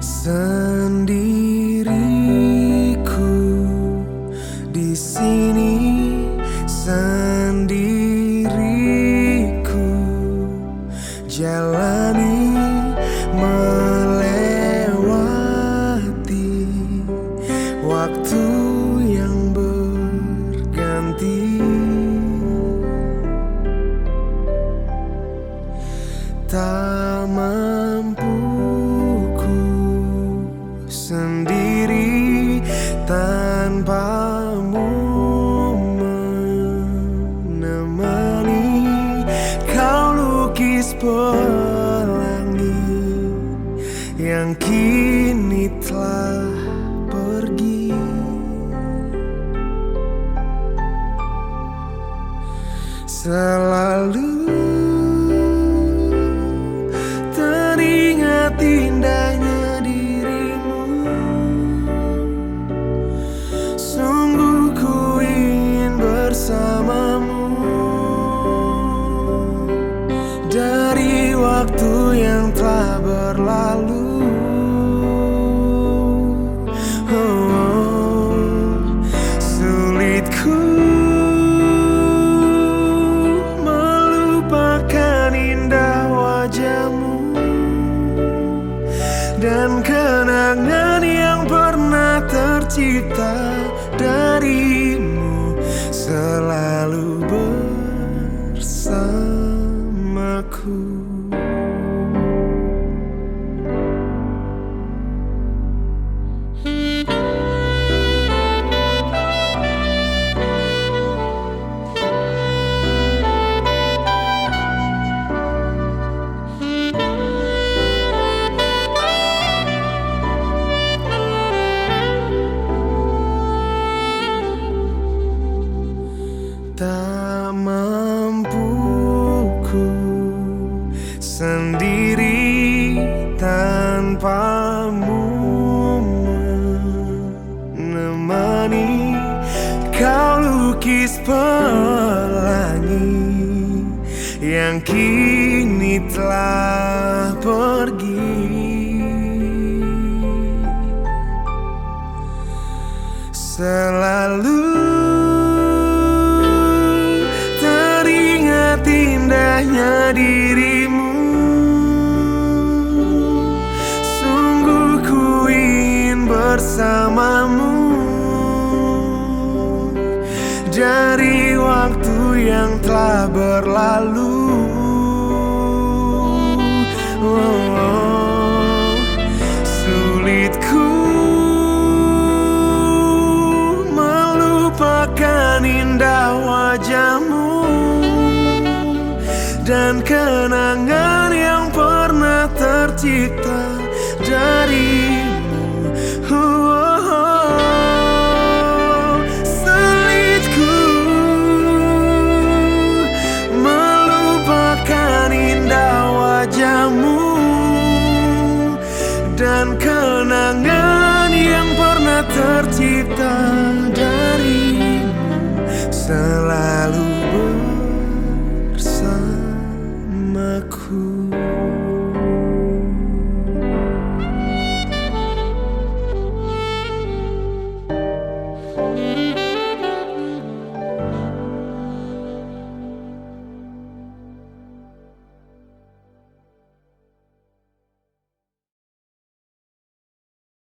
Sunday. Sendiri tanpamu menemani. Kau lukis pelangi yang kini telah pergi waktu yang telah berlalu. Oh, sulitku melupakan indah wajahmu dan kenangan yang pernah tercipta darimu lukis pelangi yang kini telah pergi. Selalu indahnya dirimu. Sungguh ku ingin bersamamu Dari waktu yang telah berlalu oh, oh, Sulitku melupakan indah wajahmu dan kenangan yang pernah tercipta darimu. Dan kenangan yang pernah tercipta darimu. Selalu